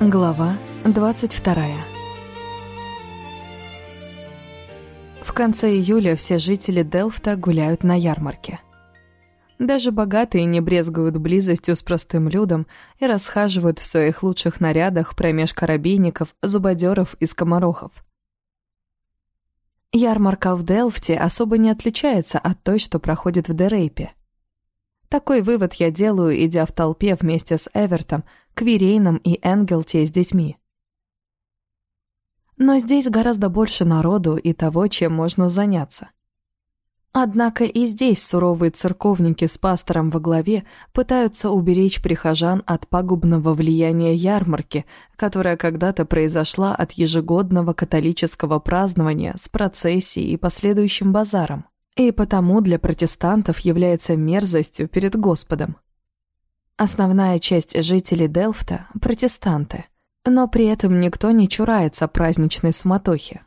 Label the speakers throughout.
Speaker 1: Глава 22 В конце июля все жители Делфта гуляют на ярмарке. Даже богатые не брезгуют близостью с простым людом и расхаживают в своих лучших нарядах промеж коробейников, зубодеров и скоморохов. Ярмарка в Делфте особо не отличается от той, что проходит в Дерейпе. Такой вывод я делаю, идя в толпе вместе с Эвертом, Квирейном и Энгелте с детьми. Но здесь гораздо больше народу и того, чем можно заняться. Однако и здесь суровые церковники с пастором во главе пытаются уберечь прихожан от пагубного влияния ярмарки, которая когда-то произошла от ежегодного католического празднования с процессией и последующим базаром, и потому для протестантов является мерзостью перед Господом. Основная часть жителей Делфта – протестанты, но при этом никто не чурается праздничной суматохи.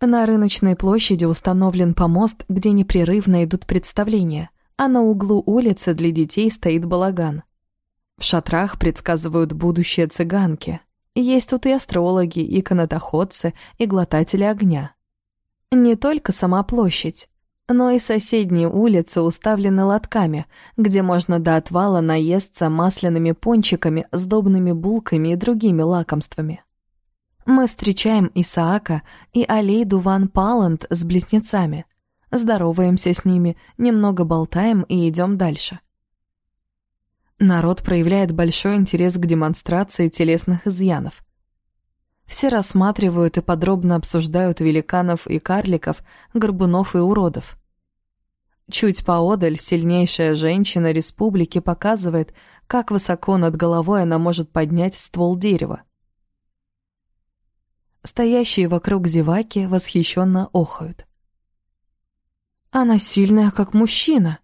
Speaker 1: На рыночной площади установлен помост, где непрерывно идут представления, а на углу улицы для детей стоит балаган. В шатрах предсказывают будущее цыганки. Есть тут и астрологи, и канатоходцы, и глотатели огня. Не только сама площадь, но и соседние улицы уставлены лотками, где можно до отвала наесться масляными пончиками, сдобными булками и другими лакомствами. Мы встречаем Исаака и Алейду Ван Паланд с близнецами. Здороваемся с ними, немного болтаем и идем дальше. Народ проявляет большой интерес к демонстрации телесных изъянов. Все рассматривают и подробно обсуждают великанов и карликов, горбунов и уродов. Чуть поодаль сильнейшая женщина республики показывает, как высоко над головой она может поднять ствол дерева. Стоящие вокруг зеваки восхищенно охают. Она сильная, как мужчина.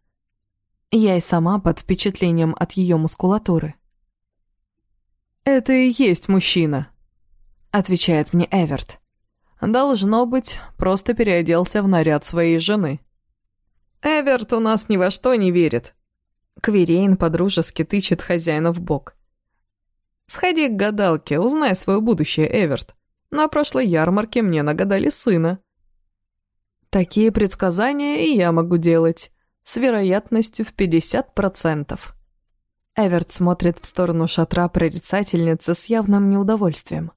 Speaker 1: Я и сама под впечатлением от ее мускулатуры. «Это и есть мужчина», — отвечает мне Эверт. «Должно быть, просто переоделся в наряд своей жены». «Эверт у нас ни во что не верит». Кверейн подружески тычет хозяина в бок. «Сходи к гадалке, узнай свое будущее, Эверт. На прошлой ярмарке мне нагадали сына. Такие предсказания и я могу делать, с вероятностью в 50%. Эверт смотрит в сторону шатра прорицательницы с явным неудовольствием.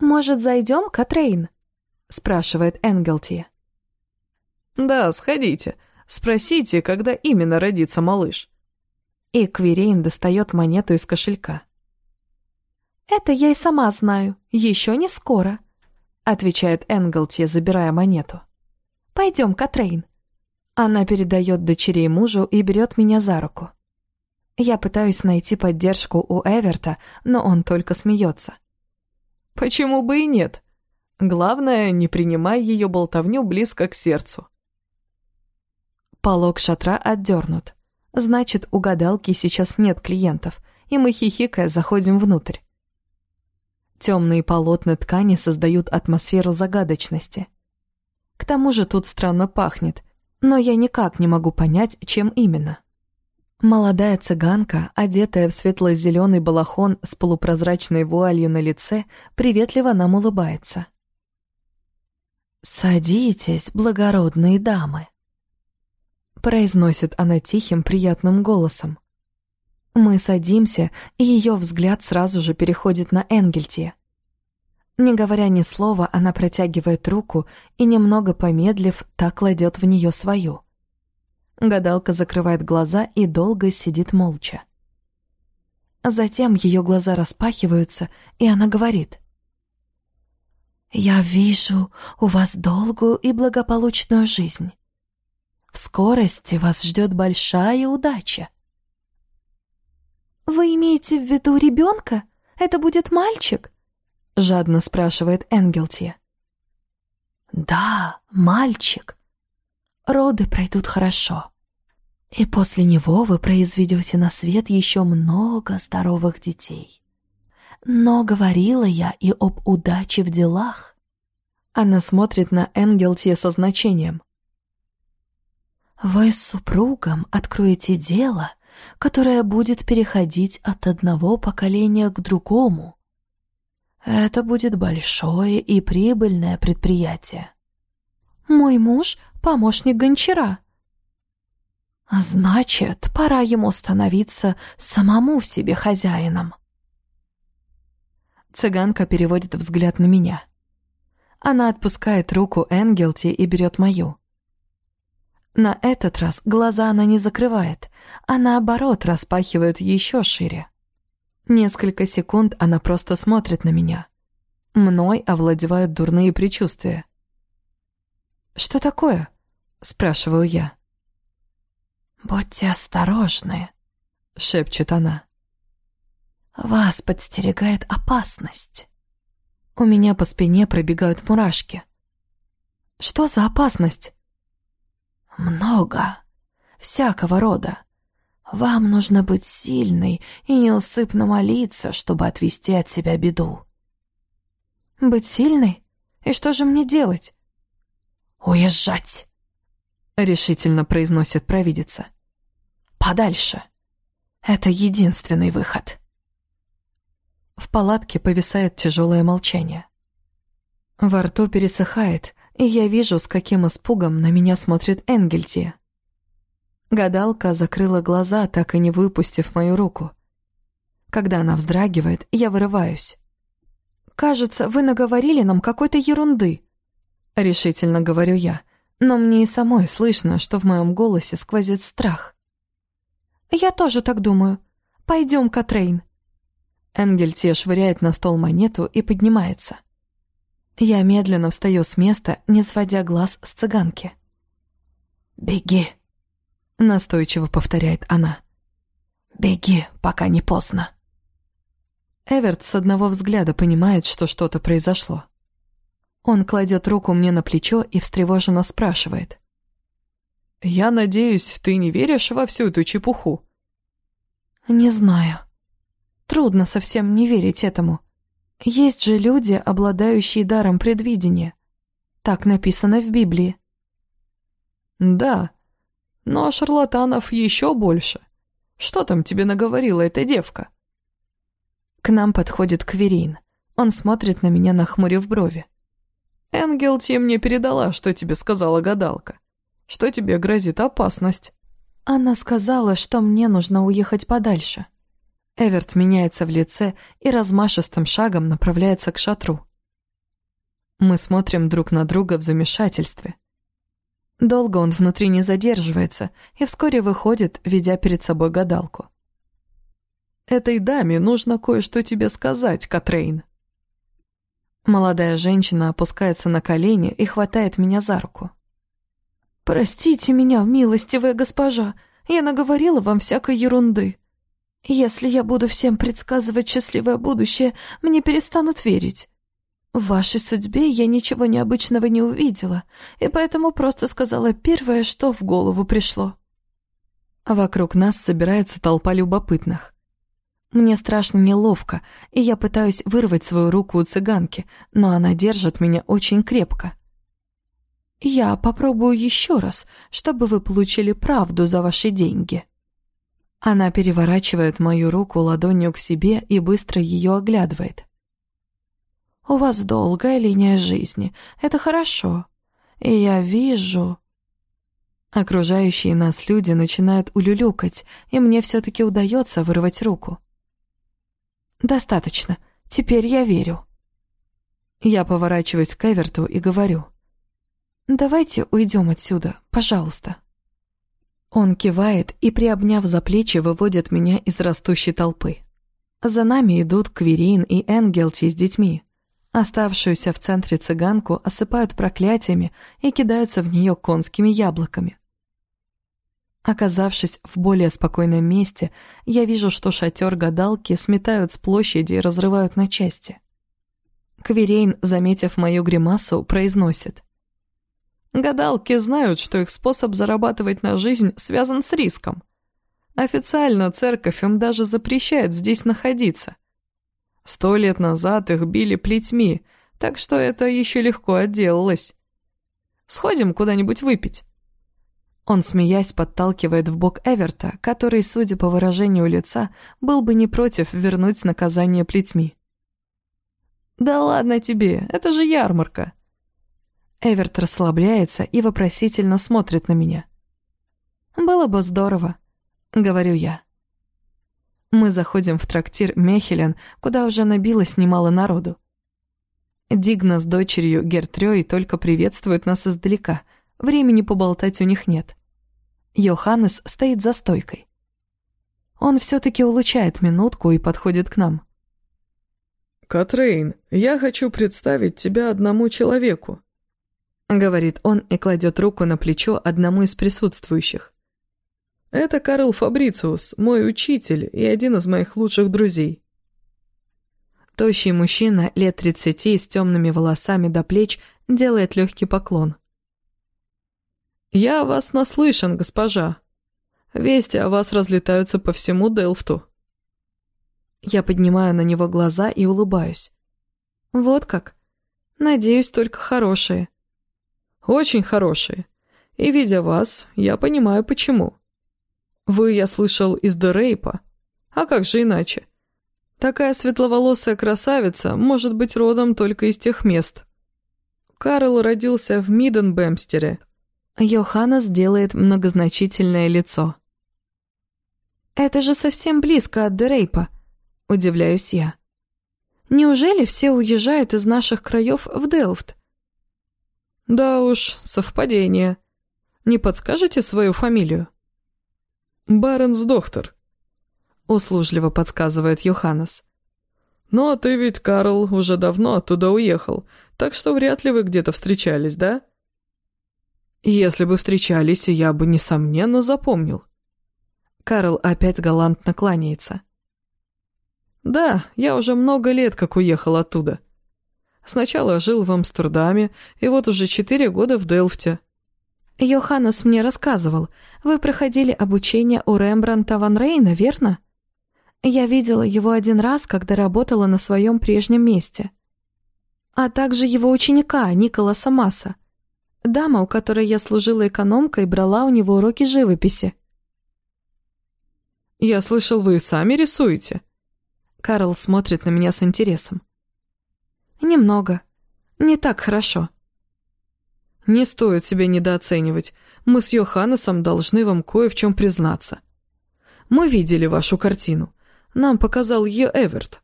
Speaker 1: «Может, зайдем, Катрейн?» — спрашивает Энгелти. «Да, сходите. Спросите, когда именно родится малыш». И Квирейн достает монету из кошелька. «Это я и сама знаю. Еще не скоро», — отвечает Энглти, забирая монету. «Пойдем, Катрейн». Она передает дочерей мужу и берет меня за руку. Я пытаюсь найти поддержку у Эверта, но он только смеется. «Почему бы и нет? Главное, не принимай ее болтовню близко к сердцу». Полог шатра отдернут. Значит, у гадалки сейчас нет клиентов, и мы, хихикая, заходим внутрь. Темные полотна ткани создают атмосферу загадочности. К тому же тут странно пахнет, но я никак не могу понять, чем именно. Молодая цыганка, одетая в светло-зеленый балахон с полупрозрачной вуалью на лице, приветливо нам улыбается. «Садитесь, благородные дамы», — произносит она тихим, приятным голосом. Мы садимся, и ее взгляд сразу же переходит на Энгельти. Не говоря ни слова, она протягивает руку и, немного помедлив, так кладет в нее свою. Гадалка закрывает глаза и долго сидит молча. Затем ее глаза распахиваются, и она говорит. «Я вижу у вас долгую и благополучную жизнь. В скорости вас ждет большая удача. «Вы имеете в виду ребенка? Это будет мальчик?» — жадно спрашивает Энгелти. «Да, мальчик. Роды пройдут хорошо. И после него вы произведете на свет еще много здоровых детей. Но говорила я и об удаче в делах. Она смотрит на Энгелти со значением.
Speaker 2: «Вы с супругом откроете дело, которое будет переходить от одного поколения к другому. Это будет большое и прибыльное предприятие.
Speaker 1: Мой муж — помощник гончара.
Speaker 2: Значит, пора ему становиться самому себе хозяином.
Speaker 1: Цыганка переводит взгляд на меня. Она отпускает руку Энгелти и берет мою. На этот раз глаза она не закрывает, а наоборот распахивает еще шире. Несколько секунд она просто смотрит на меня. Мной овладевают дурные предчувствия. «Что такое?» — спрашиваю я.
Speaker 2: «Будьте осторожны», —
Speaker 1: шепчет она.
Speaker 2: «Вас подстерегает опасность».
Speaker 1: У меня по спине пробегают мурашки. «Что за опасность?»
Speaker 2: «Много. Всякого рода. Вам нужно быть сильной и неусыпно молиться, чтобы отвести от себя беду».
Speaker 1: «Быть сильной? И что же мне делать?»
Speaker 2: «Уезжать!» — решительно произносит провидица. «Подальше. Это единственный выход».
Speaker 1: В палатке повисает тяжелое молчание. Во рту пересыхает, и я вижу, с каким испугом на меня смотрит Энгельти. Гадалка закрыла глаза, так и не выпустив мою руку. Когда она вздрагивает, я вырываюсь. «Кажется, вы наговорили нам какой-то ерунды», — решительно говорю я, но мне и самой слышно, что в моем голосе сквозит страх. «Я тоже так думаю. Пойдем, Катрейн». Энгельтия швыряет на стол монету и поднимается. Я медленно встаю с места, не сводя глаз с цыганки.
Speaker 2: «Беги», — настойчиво повторяет она. «Беги, пока не поздно».
Speaker 1: Эверт с одного взгляда понимает, что что-то произошло. Он кладет руку мне на плечо и встревоженно спрашивает.
Speaker 3: «Я надеюсь, ты не веришь во всю эту чепуху?»
Speaker 1: «Не знаю. Трудно совсем не верить этому. Есть же люди, обладающие даром предвидения. Так написано в Библии».
Speaker 3: «Да, но шарлатанов еще больше. Что там тебе наговорила эта девка?»
Speaker 1: К нам подходит Кверин. Он смотрит на меня, нахмурив брови.
Speaker 3: Энгел мне передала, что тебе сказала гадалка. Что тебе грозит опасность.
Speaker 1: Она сказала, что мне нужно уехать подальше. Эверт меняется в лице и размашистым шагом направляется к шатру. Мы смотрим друг на друга в замешательстве. Долго он внутри не задерживается и вскоре выходит, ведя перед собой гадалку.
Speaker 3: «Этой даме нужно кое-что тебе сказать, Катрейн»,
Speaker 1: Молодая женщина опускается на колени и хватает меня за руку. «Простите меня, милостивая госпожа, я наговорила вам всякой ерунды. Если я буду всем предсказывать счастливое будущее, мне перестанут верить. В вашей судьбе я ничего необычного не увидела, и поэтому просто сказала первое, что в голову пришло». А вокруг нас собирается толпа любопытных. Мне страшно неловко, и я пытаюсь вырвать свою руку у цыганки, но она держит меня очень крепко. «Я попробую еще раз, чтобы вы получили правду за ваши деньги». Она переворачивает мою руку ладонью к себе и быстро ее оглядывает. «У вас долгая линия жизни, это хорошо. И я вижу...» Окружающие нас люди начинают улюлюкать, и мне все-таки удается вырвать руку. «Достаточно. Теперь я верю». Я поворачиваюсь к Эверту и говорю. «Давайте уйдем отсюда, пожалуйста». Он кивает и, приобняв за плечи, выводит меня из растущей толпы. За нами идут Кверин и Энгелти с детьми. Оставшуюся в центре цыганку осыпают проклятиями и кидаются в нее конскими яблоками. Оказавшись в более спокойном месте, я вижу, что шатер гадалки сметают с площади и разрывают на части. Кверейн, заметив мою гримасу, произносит.
Speaker 3: «Гадалки знают, что их способ зарабатывать на жизнь связан с риском. Официально церковь им даже запрещает здесь находиться. Сто лет назад их били плетьми, так что это еще легко отделалось. Сходим куда-нибудь выпить».
Speaker 1: Он, смеясь, подталкивает в бок Эверта, который, судя по выражению лица, был бы не против вернуть наказание плетьми.
Speaker 3: «Да ладно тебе, это же ярмарка!»
Speaker 1: Эверт расслабляется и вопросительно смотрит на меня. «Было бы здорово», — говорю я. Мы заходим в трактир Мехелен, куда уже набилось немало народу. Дигна с дочерью Гертрёй только приветствуют нас издалека — Времени поболтать у них нет. Йоханнес стоит за стойкой. Он все-таки улучшает минутку и подходит к нам.
Speaker 4: «Катрейн, я хочу представить тебя одному человеку», — говорит он и кладет руку на плечо одному из присутствующих. «Это Карл Фабрициус, мой учитель и один из моих лучших друзей».
Speaker 1: Тощий мужчина лет тридцати с темными волосами до плеч делает легкий поклон.
Speaker 4: «Я вас наслышан, госпожа. Вести о вас разлетаются по всему Делфту».
Speaker 1: Я поднимаю на него глаза и улыбаюсь. «Вот как? Надеюсь, только хорошие».
Speaker 4: «Очень хорошие. И, видя вас, я понимаю, почему. Вы, я слышал, из Дерейпа. А как же иначе? Такая светловолосая красавица может быть родом только из тех мест». Карл родился в Миденбемстере,
Speaker 1: Йоханнес делает многозначительное лицо. «Это же совсем близко от Дерейпа», — удивляюсь я. «Неужели все уезжают из наших краев в Делфт?»
Speaker 4: «Да уж, совпадение. Не подскажете свою фамилию?» «Баренс-доктор», — услужливо подсказывает Йоханнес. «Ну, а ты ведь, Карл, уже давно оттуда уехал, так что вряд ли вы где-то встречались, да?» Если бы встречались, я бы, несомненно, запомнил.
Speaker 1: Карл опять галантно кланяется.
Speaker 4: Да, я уже много лет как уехал оттуда. Сначала жил в Амстердаме, и вот уже четыре года в Делфте.
Speaker 1: Йоханнес мне рассказывал, вы проходили обучение у Рембранта ван Рейна, верно? Я видела его один раз, когда работала на своем прежнем месте. А также его ученика, Николаса Масса. Дама, у которой я служила экономкой, брала у него уроки живописи.
Speaker 4: «Я слышал, вы сами рисуете?»
Speaker 1: Карл смотрит на меня с интересом. «Немного. Не так хорошо».
Speaker 4: «Не стоит себя недооценивать. Мы с Йоханнесом должны вам кое в чем признаться. Мы видели вашу картину. Нам показал ее Эверт.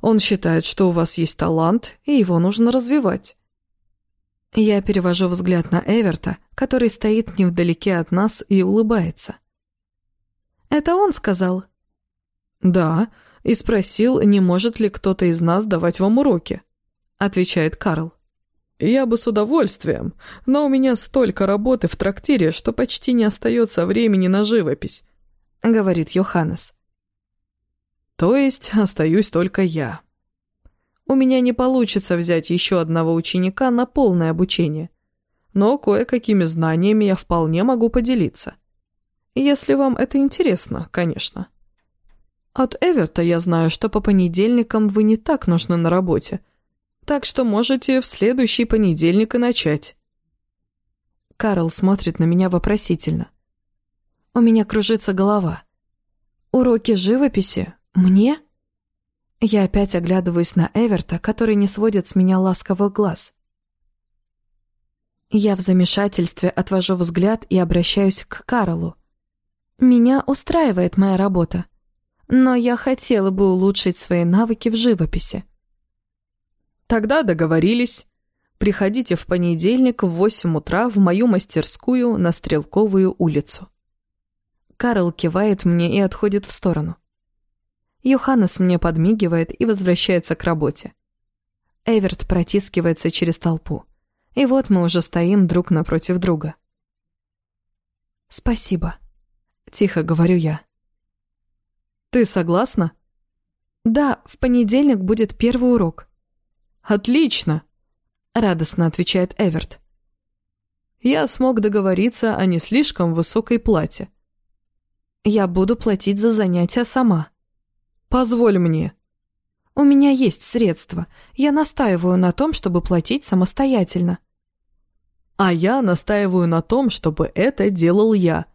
Speaker 4: Он считает, что у вас есть талант, и его нужно развивать.
Speaker 1: Я перевожу взгляд на Эверта, который стоит невдалеке от нас и улыбается. «Это он сказал?»
Speaker 4: «Да, и спросил, не может ли кто-то из нас давать вам уроки», — отвечает Карл. «Я бы с удовольствием, но у меня столько работы в трактире, что почти не остается времени на живопись», — говорит Йоханнес. «То есть остаюсь только я», у меня не получится взять еще одного ученика на полное обучение. Но кое-какими знаниями я вполне могу поделиться. Если вам это интересно, конечно. От Эверта я знаю, что по понедельникам вы не так нужны на работе, так что можете в следующий понедельник и начать.
Speaker 1: Карл смотрит на меня вопросительно. У меня кружится голова. Уроки живописи? Мне? Я опять оглядываюсь на Эверта, который не сводит с меня ласковых глаз. Я в замешательстве отвожу взгляд и обращаюсь к Карлу. Меня устраивает моя работа, но я хотела бы улучшить свои навыки в живописи.
Speaker 4: Тогда договорились. Приходите в понедельник в восемь утра в мою мастерскую на Стрелковую улицу.
Speaker 1: Карл кивает мне и отходит в сторону. Йоханнес мне подмигивает и возвращается к работе. Эверт протискивается через толпу. И вот мы уже стоим друг напротив друга. «Спасибо», — тихо говорю я.
Speaker 4: «Ты согласна?»
Speaker 1: «Да, в понедельник будет первый урок».
Speaker 4: «Отлично», — радостно отвечает Эверт. «Я смог договориться о не слишком высокой плате».
Speaker 1: «Я буду платить за занятия сама».
Speaker 4: Позволь мне.
Speaker 1: У меня есть средства. Я настаиваю на том, чтобы платить самостоятельно.
Speaker 4: А я настаиваю на том, чтобы это делал я.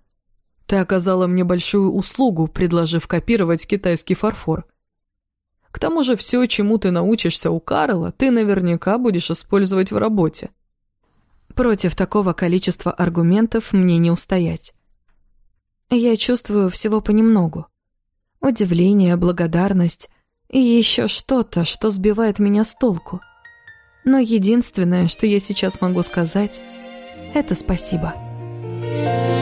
Speaker 4: Ты оказала мне большую услугу, предложив копировать китайский фарфор. К тому же все, чему ты научишься у Карла, ты наверняка будешь использовать в работе.
Speaker 1: Против такого количества аргументов мне не устоять. Я чувствую всего понемногу. Удивление, благодарность и еще что-то, что сбивает меня с толку. Но единственное, что я сейчас могу сказать, это спасибо. Спасибо.